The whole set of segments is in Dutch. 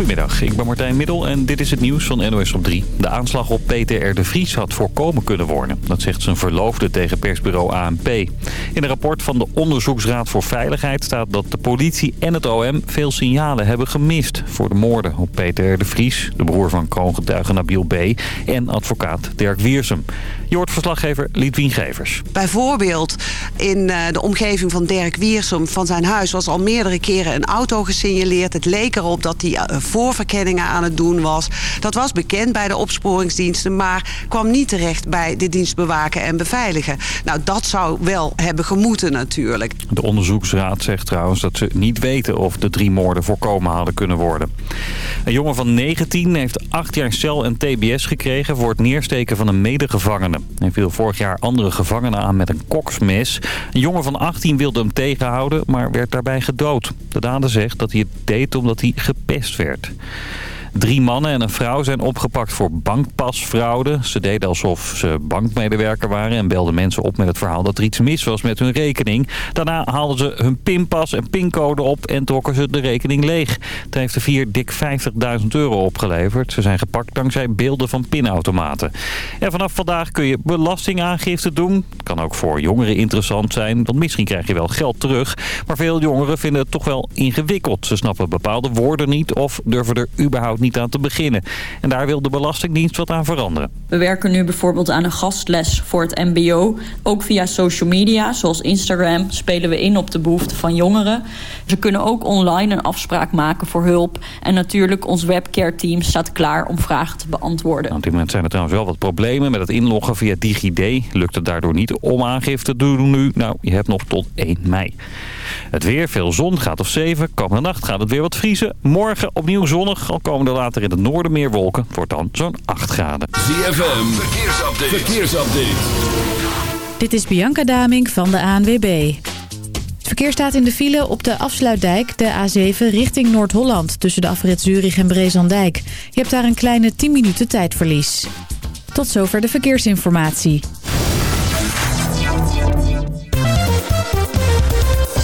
Goedemiddag, ik ben Martijn Middel en dit is het nieuws van NOS op 3. De aanslag op Peter de Vries had voorkomen kunnen worden. Dat zegt zijn verloofde tegen persbureau ANP. In een rapport van de Onderzoeksraad voor Veiligheid staat dat de politie en het OM veel signalen hebben gemist... voor de moorden op Peter de Vries, de broer van kroongetuige Nabil B. en advocaat Dirk Wiersum. Je hoort verslaggever Liedwien Gevers. Bijvoorbeeld in eh, de omgeving van Dirk Wiersum van zijn huis was al meerdere keren een auto gesignaleerd. Het leek erop dat hij eh, voorverkenningen aan het doen was. Dat was bekend bij de opsporingsdiensten, maar kwam niet terecht bij de dienst bewaken en beveiligen. Nou, dat zou wel hebben gemoeten natuurlijk. De onderzoeksraad zegt trouwens dat ze niet weten of de drie moorden voorkomen hadden kunnen worden. Een jongen van 19 heeft acht jaar cel en tbs gekregen voor het neersteken van een medegevangene. Hij viel vorig jaar andere gevangenen aan met een koksmes. Een jongen van 18 wilde hem tegenhouden, maar werd daarbij gedood. De dader zegt dat hij het deed omdat hij gepest werd. Drie mannen en een vrouw zijn opgepakt voor bankpasfraude. Ze deden alsof ze bankmedewerker waren en belden mensen op met het verhaal dat er iets mis was met hun rekening. Daarna haalden ze hun pinpas en pincode op en trokken ze de rekening leeg. Het heeft de vier dik 50.000 euro opgeleverd. Ze zijn gepakt dankzij beelden van pinautomaten. En vanaf vandaag kun je belastingaangifte doen. Kan ook voor jongeren interessant zijn, want misschien krijg je wel geld terug. Maar veel jongeren vinden het toch wel ingewikkeld. Ze snappen bepaalde woorden niet of durven er überhaupt niet aan te beginnen. En daar wil de Belastingdienst wat aan veranderen. We werken nu bijvoorbeeld aan een gastles voor het mbo. Ook via social media, zoals Instagram, spelen we in op de behoeften van jongeren. Ze kunnen ook online een afspraak maken voor hulp. En natuurlijk, ons webcare team staat klaar om vragen te beantwoorden. Nou, op dit moment zijn er trouwens wel wat problemen met het inloggen via DigiD. Lukt het daardoor niet om aangifte te doen nu? Nou, je hebt nog tot 1 mei. Het weer, veel zon, gaat of 7. Komende nacht gaat het weer wat vriezen. Morgen opnieuw zonnig, al komen er later in het noorden meer wolken. Wordt dan zo'n 8 graden. ZFM, verkeersupdate. verkeersupdate. Dit is Bianca Daming van de ANWB. Het verkeer staat in de file op de afsluitdijk, de A7, richting Noord-Holland... tussen de afrit Zurich en Brezandijk. Je hebt daar een kleine 10 minuten tijdverlies. Tot zover de verkeersinformatie.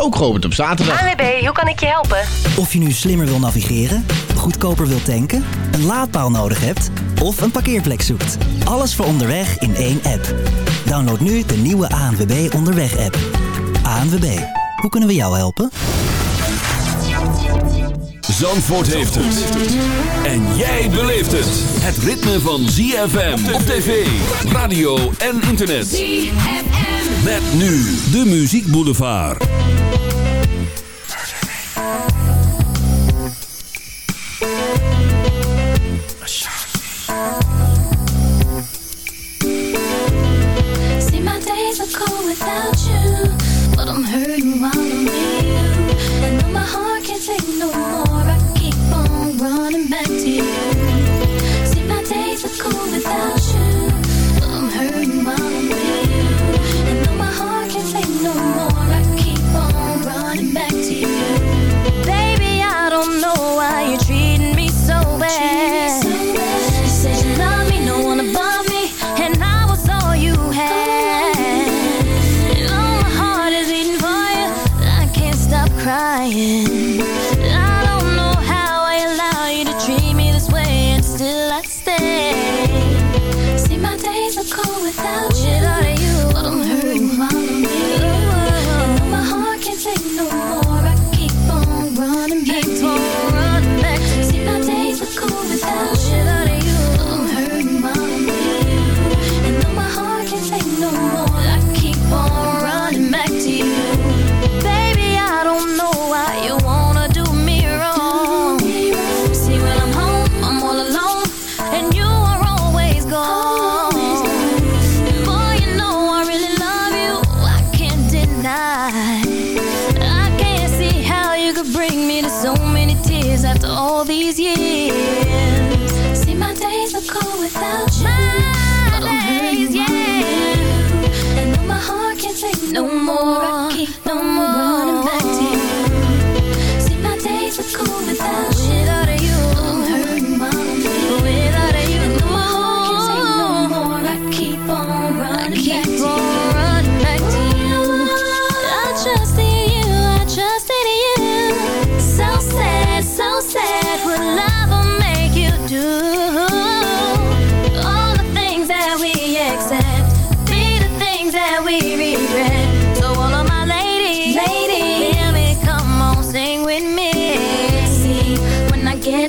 ook geopend op zaterdag. ANWB, hoe kan ik je helpen? Of je nu slimmer wil navigeren, goedkoper wil tanken, een laadpaal nodig hebt of een parkeerplek zoekt. Alles voor onderweg in één app. Download nu de nieuwe ANWB Onderweg app. ANWB, hoe kunnen we jou helpen? Zandvoort heeft het. En jij beleeft het. Het ritme van ZFM op tv, radio en internet. ZFM. Met nu de Muziek Boulevard. See my days are cold without you But I'm hurting while I'm with you And though my heart can't take no more I keep on running back to you See my days are cold without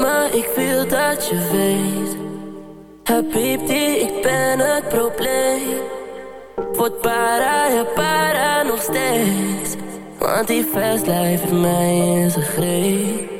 Me, ik wil dat je weet. Habibti, ik ben het probleem. Word para, ja para nog steeds. Want die fastlife heeft mij in zijn greep.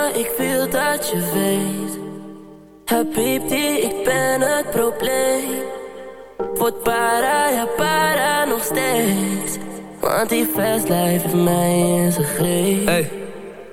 ik wil dat je weet. Habibti, ik ben het probleem. Word para, ja para nog steeds. Want die fastlife heeft mij in zijn greep. Hey,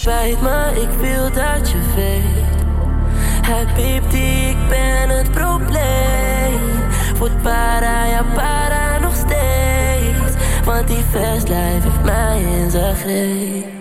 spijt me, ik wil dat je weet. Habibti, ik ben het probleem. Voet para, ja para nog steeds. Want die fastlife heeft mij in zijn greep.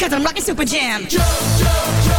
because I'm rocking Super Jam. Joe, Joe, Joe.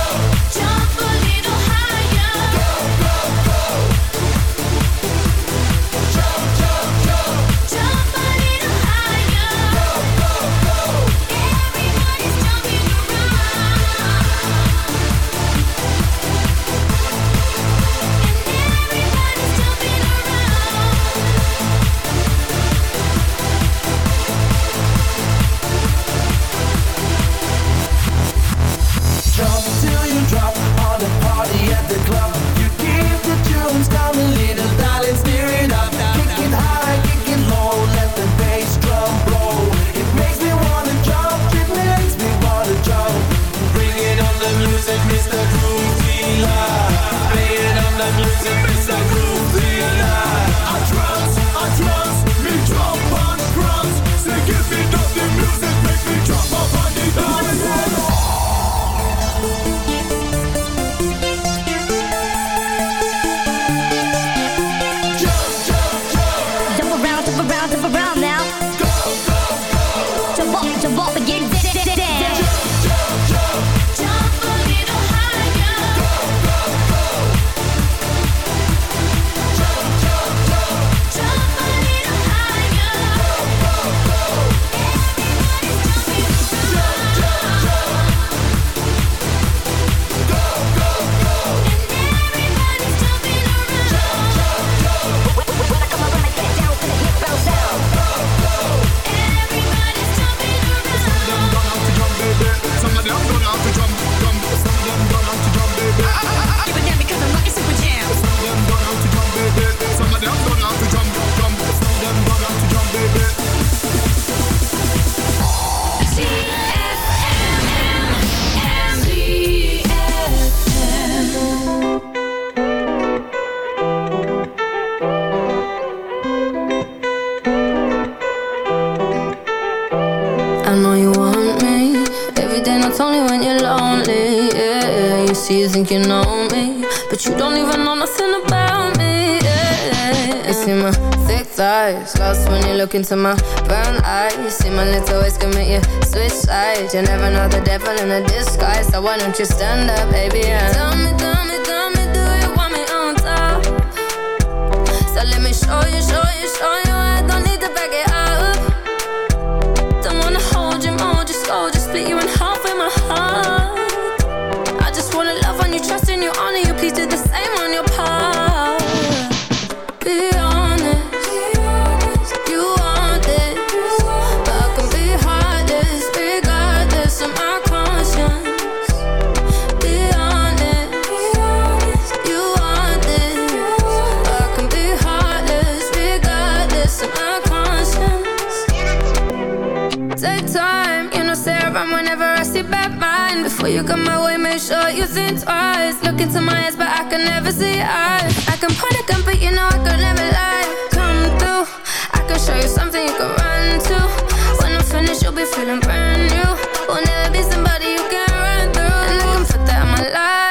look into my brown eyes. See my little ways commit you switch sides You never know the devil in a disguise. So why don't you stand up, baby, and tell me Before you come my way, make sure you think twice. Look into my eyes, but I can never see your eyes. I can point a gun, but you know I can never lie. Come through, I can show you something you can run to. When I'm finished, you'll be feeling brand new. Will never be somebody you can run through. And I can put that in my life.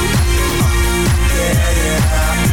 Yeah, yeah.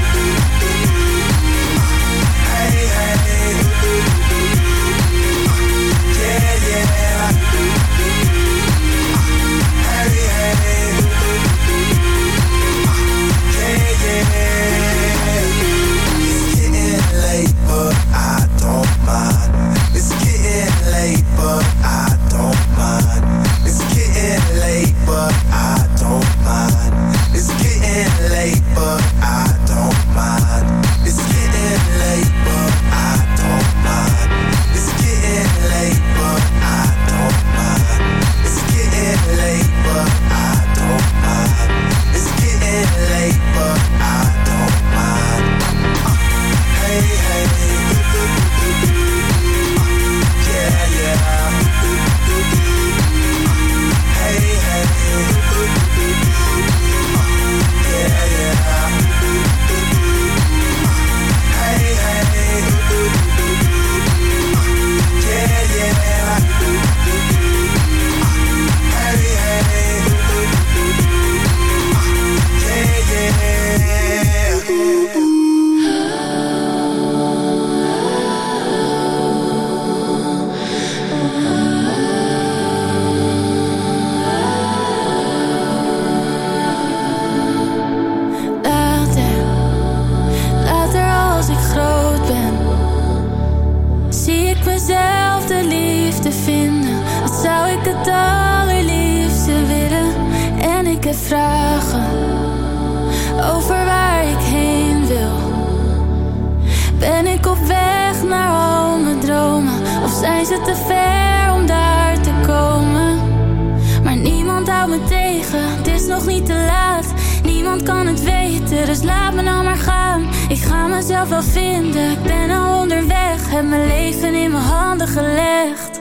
wel vinden. Ik ben al onderweg, heb mijn leven in mijn handen gelegd.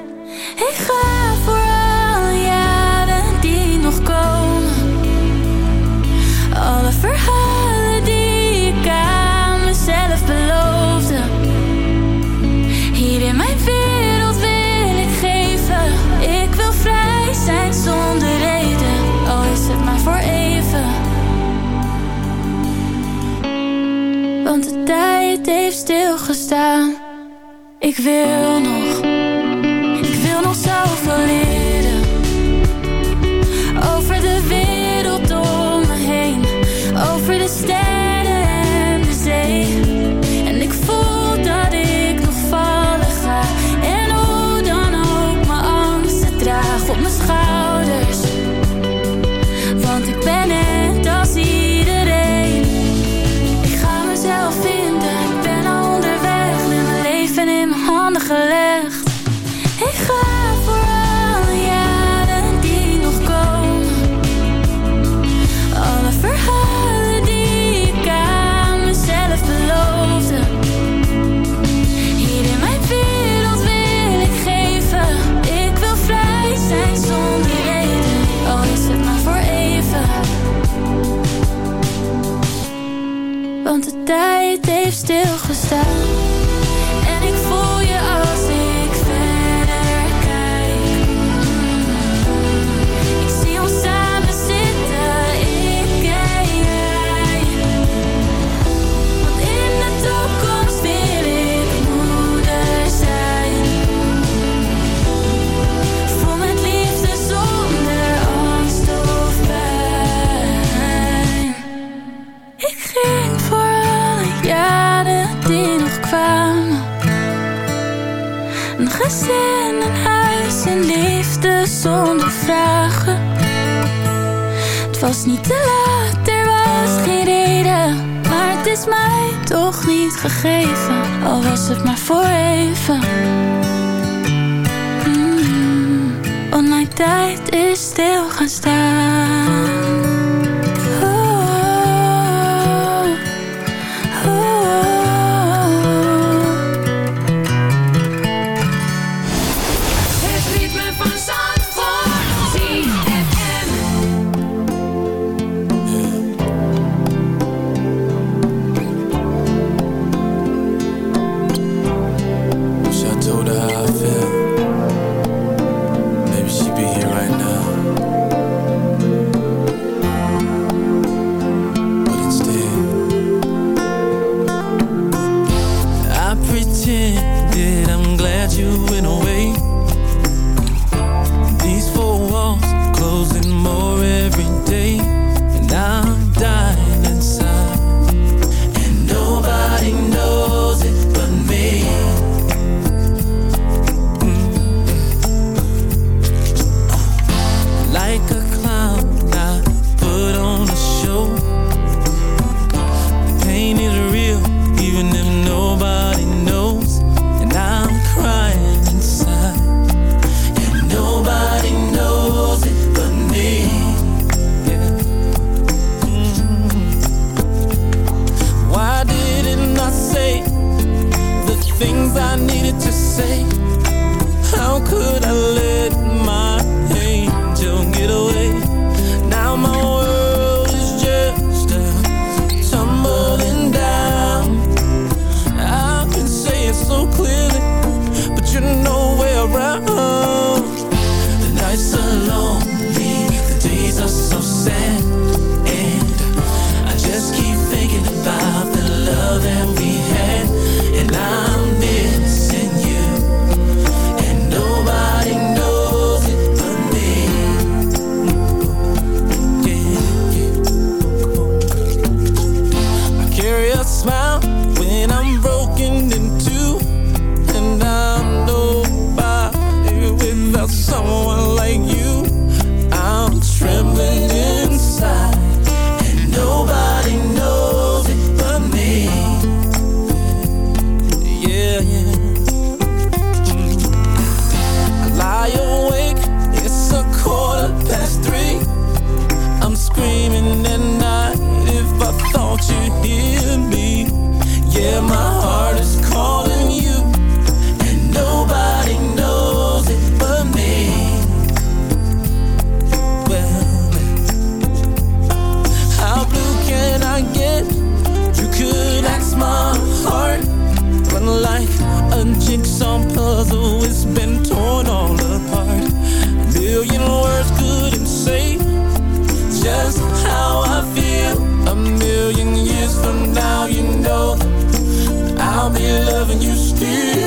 Down. hear me. Yeah, my heart is calling you, and nobody knows it but me. Well, how blue can I get? You could ask my heart, but like a jigsaw puzzle, it's been torn all apart. A million words couldn't say just how I feel. A million know I'll be loving you still.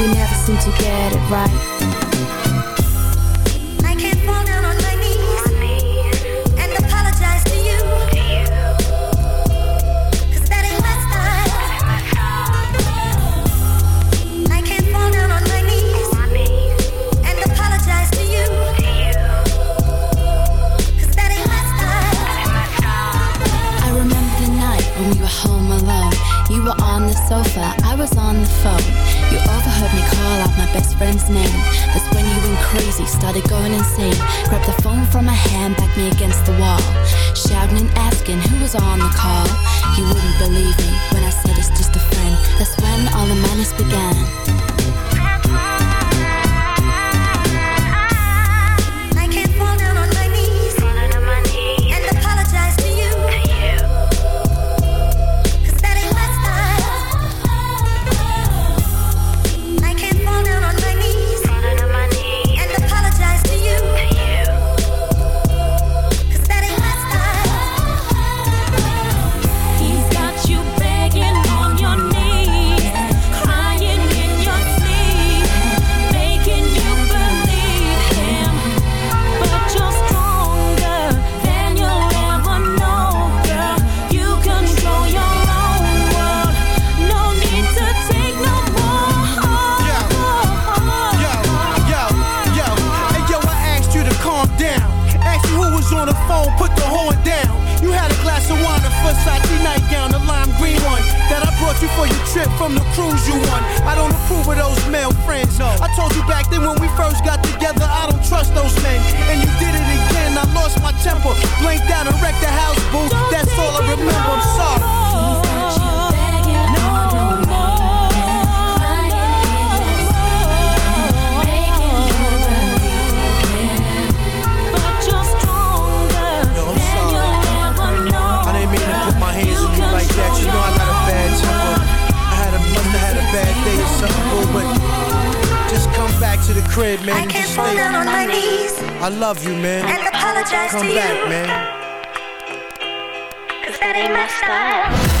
we never seem to get it right. it, man. I can't fall down on my knees. I love you, man. And apologize Come to back, man. Cause that ain't my style.